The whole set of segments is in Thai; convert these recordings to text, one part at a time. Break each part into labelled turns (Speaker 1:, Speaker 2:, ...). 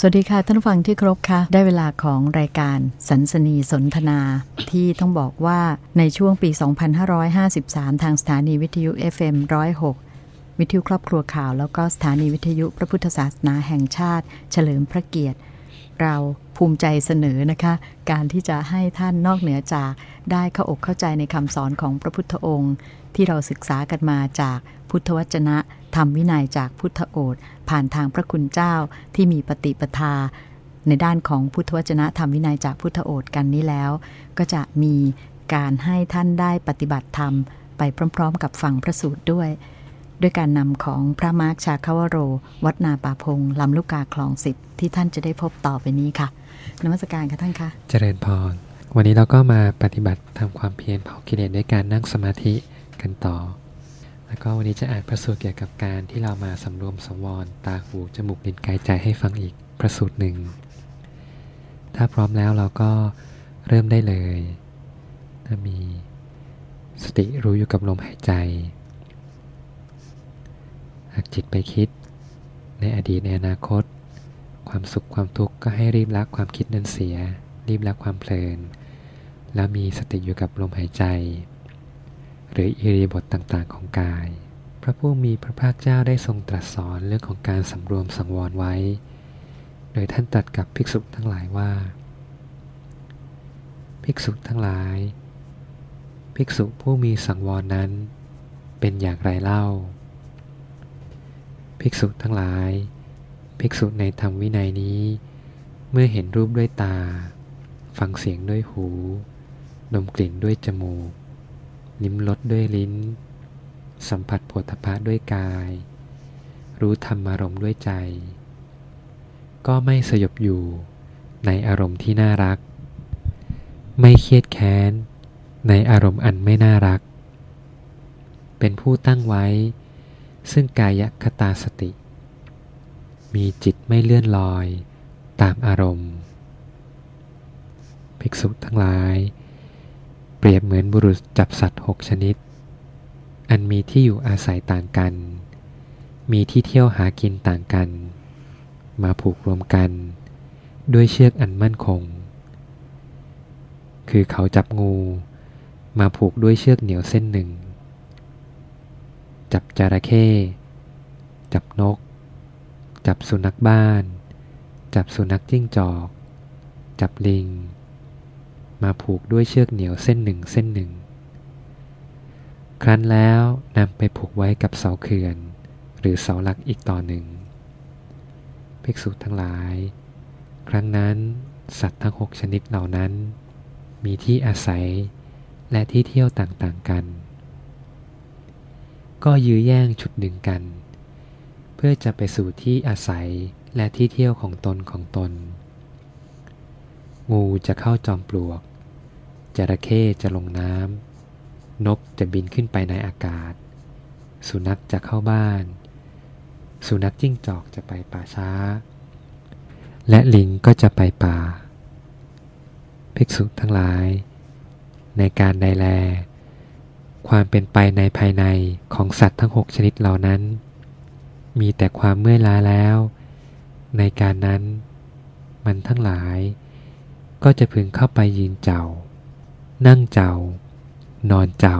Speaker 1: สวัสดีค่ะ ท่านฟังที่ครบค่ะ ได้เวลาของรายการสันสนีสนทนา ที่ต้องบอกว่าในช่วงปี 2553 ทางสถานีวิทยุ FM 106 วิทยุครอบครัวข่าว แล้วก็สถานีวิทยุพระพุทธศาสนาแห่งชาติ เฉลิมพระเกียรติ เราภูมิใจเสนอนะคะ การที่จะให้ท่านนอกเหนือจากได้เข้าอกเข้าใจในคำสอนของพระพุทธองค์ ที่เราศึกษากันมาจากพุทธวจนะ ธรรมวินัยจากพุทธโอษผ่านทางพระคุณเจ้าที่มีปฏิปทา ในด้านของพุทธวจนะธรรมวินัยจากพุทธโอษกันนี้แล้ว ก็จะมีการให้ท่านได้ปฏิบัติธรรม ไปพร้อม ๆ กับฟังพระสูตรด้วย ด้วยการนำของพระมาร์คชาคาวโร วัดนาป่าพงลำลูกกาคลองสิบที่ท่านจะได้พบต่อไปนี้ค่ะนมัสการค่ะท่านคะ
Speaker 2: เจริญพรวันนี้เราก็มาปฏิบัติทำความเพียรเผากิเลสด้วยการนั่งสมาธิกันต่อ แล้วก็วันนี้จะอ่านพระสูตรเกี่ยวกับการที่เรามาสำรวมสังวรตาหูจมูกลิ้นกายใจให้ฟังอีกพระสูตรหนึ่ง ถ้าพร้อมแล้วเราก็เริ่มได้เลยถ้ามีสติรู้อยู่กับลมหายใจ หากจิตไปคิด ในอดีตในอนาคต ความสุขความทุกข์ก็ให้รีบละความคิดนั้นเสีย รีบละความเพลิน แล้วมีสติอยู่กับลมหายใจ หรืออิริยาบถต่างๆ ของกาย พระผู้มีพระภาคเจ้าได้ทรงตรัสสอนเรื่องของการสำรวมสังวรไว้ โดยท่านตรัสกับภิกษุทั้งหลายว่า ภิกษุทั้งหลาย ภิกษุผู้มีสังวรนั้น เป็นอย่างไรเล่า ภิกษุทั้งหลาย ภิกษุในธรรมวินัยนี้ เมื่อเห็นรูปด้วยตา ฟังเสียงด้วยหู ดมกลิ่นด้วยจมูก ลิ้มรสด้วยลิ้น สัมผัสโผฏฐะด้วยกาย รู้ธรรมารมณ์ด้วยใจ ก็ไม่สยบอยู่ในอารมณ์ที่น่ารัก ไม่เครียดแค้น ในอารมณ์อันไม่น่ารัก เป็นผู้ตั้งไว้ ซึ่งกายคตาสติ มีจิตไม่เลื่อนลอย ตามอารมณ์ ภิกษุทั้งหลาย เปรียบเหมือนบุรุษจับสัตว์หกชนิด อันมีที่อยู่อาศัยต่างกัน มีที่เที่ยวหากินต่างกัน มาผูกรวมกัน ด้วยเชือกอันมั่นคง คือเขาจับงู มาผูกด้วยเชือกเหนียวเส้นหนึ่ง จับจระเข้จับนก จับสุนัขบ้าน จับสุนัขจิ้งจอก จับลิง มาผูกด้วยเชือกเหนียวเส้นหนึ่งเส้นหนึ่ง ครั้นแล้วนำไปผูกไว้กับเสาเขื่อน หรือเสาหลักอีกต่อหนึ่ง ภิกษุทั้งหลาย ครั้งนั้นสัตว์ทั้งหกชนิดเหล่านั้น มีที่อาศัยและที่เที่ยวต่างๆกัน ก็ยื้อแย่งฉุดดึงกัน เพื่อจะไปสู่ที่อาศัยและที่เที่ยวของตนของตน งูจะเข้าจอมปลวก จระเข้จะลงน้ำ นกจะบินขึ้นไปในอากาศ สุนัขจะเข้าบ้าน สุนัขจิ้งจอกจะไปป่าช้า และลิงก็จะไปป่า ภิกษุทั้งหลาย ในการใดแล ความเป็นไปในภายในของสัตว์ทั้งหกชนิดเหล่านั้น มีแต่ความเมื่อยล้าแล้ว ในการนั้น มันทั้งหลาย ก็จะพึงเข้าไปยืนเจ้า นั่งเจ้า นอนเจ้า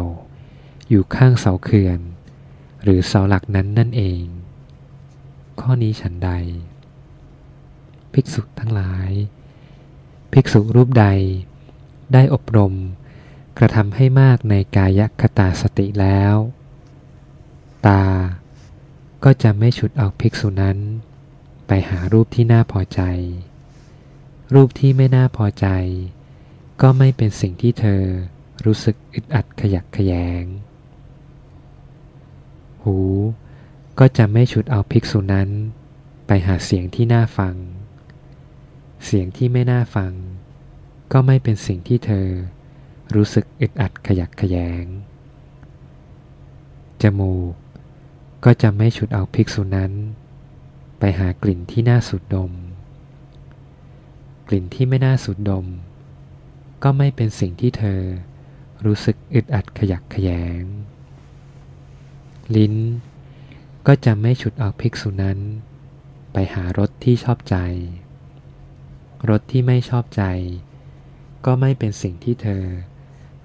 Speaker 2: อยู่ข้างเสาเขื่อน หรือเสาหลักนั้นนั่นเอง ข้อนี้ฉันใด ภิกษุทั้งหลาย ภิกษุรูปใด ได้อบรม กระทำให้มากในกายคตาสติแล้ว ตา ก็จะไม่ฉุดเอาภิกษุนั้น ไปหารูปที่น่าพอใจ รูปที่ไม่น่าพอใจ ก็ไม่เป็นสิ่งที่เธอรู้สึกอึดอัดขยักขยง หู ก็จะไม่ชุดเอาภิกษุนั้น ไปหาเสียงที่น่าฟัง เสียงที่ไม่น่าฟัง ก็ไม่เป็นสิ่งที่เธอรู้สึกอึดอัดขยักขยง จมูก ก็จะไม่ชุดเอาภิกษุนั้น ไปหากลิ่นที่น่าสุดดม กลิ่นที่ไม่น่าสูดดม ก็ไม่เป็นสิ่งที่เธอรู้สึกอึดอัดขยักขยง ลิ้นก็จะไม่ฉุดเอาภิกษุนั้น ไปหารสที่ชอบใจ รสที่ไม่ชอบใจ ก็ไม่เป็นสิ่งที่เธอ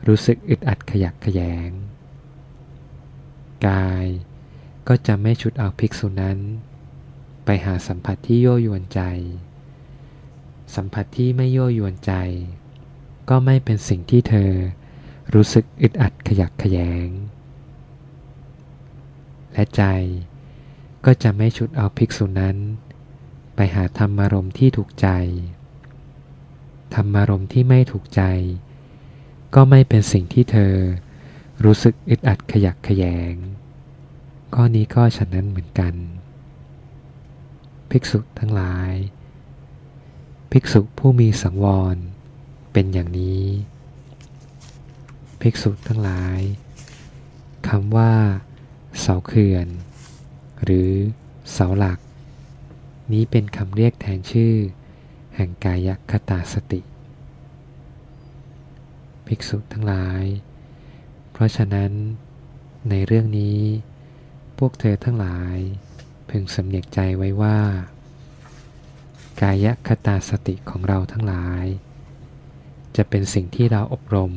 Speaker 2: รู้สึกอึดอัดขยักขยง กายก็จะไม่ชุดเอาภิกษุนั้น ไปหาสัมผัสที่ยั่วยวนใจ สัมผัสที่ไม่ยั่วยวนใจ ก็ไม่เป็นสิ่งที่เธอรู้สึกอึดอัดขยักขยง และใจก็จะไม่ชุดเอาภิกษุนั้น ไปหาธรรมารมที่ถูกใจ ธรรมารมที่ไม่ถูกใจ ก็ไม่เป็นสิ่งที่เธอรู้สึกอึดอัดขยักขยง ข้อนี้ก็ฉะนั้นเหมือนกัน ภิกษุทั้งหลาย ภิกษุผู้มีสังวร เป็นอย่างนี้ ภิกษุทั้งหลายคำว่า เสาเขื่อน หรือเสาหลัก นี้เป็นคำเรียกแทนชื่อ แห่งกายคตาสติ ภิกษุทั้งหลาย เพราะฉะนั้น ในเรื่องนี้ พวกเธอทั้งหลาย พึงสำเนียกใจไว้ว่า กายคตาสติของเราทั้งหลาย จะเป็นสิ่งที่เราอบรม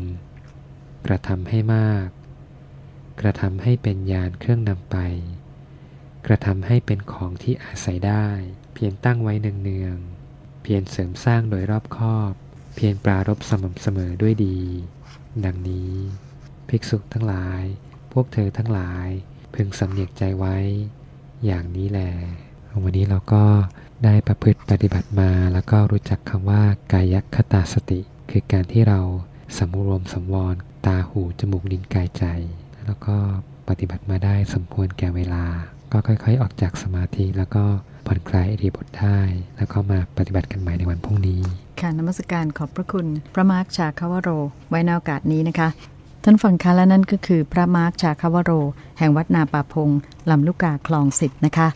Speaker 2: กระทำให้มาก กระทำให้เป็นยานเครื่องนำไป กระทำให้เป็นของที่อาศัยได้ เพียงตั้งไว้เนืองๆเพียงเสริมสร้างโดยรอบคอบ เพียงปรารบสม่ำเสมอด้วยดี ดังนี้ ภิกษุทั้งหลาย พวกเธอทั้งหลาย พึงสำเนียกใจไว้ อย่างนี้แหละวันนี้เราก็ ได้ประพฤติปฏิบัติมาแล้วก็รู้จักคำว่ากายคตาสติ คือการที่เราสำรวมสำวรตาหูจมูกลิ้นกายใจ แล้วก็ปฏิบัติมาได้สมควรแก่เวลา ก็ค่อยๆ ออกจากสมาธิแล้วก็ผ่อนคลายอิริบทได้ แล้วก็มาปฏิบัติกันใหม่ในวันพรุ่งนี้
Speaker 1: ค่ะนมัสการขอบพระคุณ พระมาร์คชาคาวโร ไว้ในโอกาสนี้นะคะ ท่านฟังคะและนั่นก็คือพระมาร์คชาคาวโร แห่งวัดนาป่าพงลำลูกกาคลองสิบนะคะ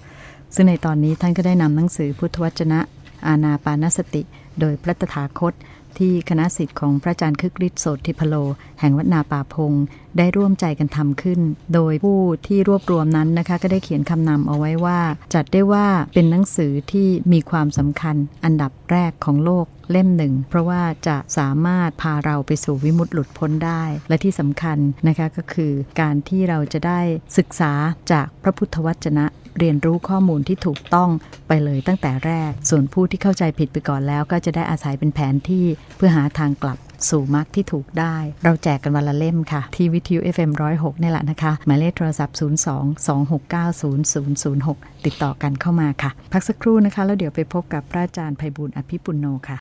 Speaker 1: ซึ่งในตอนนี้ท่านก็ได้นำหนังสือพุทธวจนะ อาณาปานสติ โดยพระตถาคต ที่คณะสิทธิ์ของพระอาจารย์คึกฤทธิ์โสติพโล แห่งวัดนาป่าพง ได้ร่วมใจกันทำขึ้น โดยผู้ที่รวบรวมนั้นนะคะ ก็ได้เขียนคำนำเอาไว้ว่า จัดได้ว่าเป็นหนังสือที่มีความสำคัญอันดับแรกของโลกเล่มหนึ่ง เพราะว่าจะสามารถพาเราไปสู่วิมุตติหลุดพ้นได้ และที่สำคัญนะคะก็คือการที่เราจะได้ศึกษาจากพระพุทธวจนะ เรียนรู้ข้อมูลที่ถูกต้องไปเลยตั้งแต่แรก ส่วนผู้ที่เข้าใจผิดไปก่อนแล้ว ก็จะได้อาศัยเป็นแผนที่เพื่อหาทางกลับสู่มรรคที่ถูกได้ เราแจกกันวันละเล่มค่ะ ที่วิทยุ FM106 นี่แหละนะคะ หมายเลขโทรศัพท์ 02-269-0006 ติดต่อกันเข้ามาค่ะ พักสักครู่นะคะ แล้วเดี๋ยวไปพบกับพระอาจารย์ไพบุญอภิปุโนค่ะ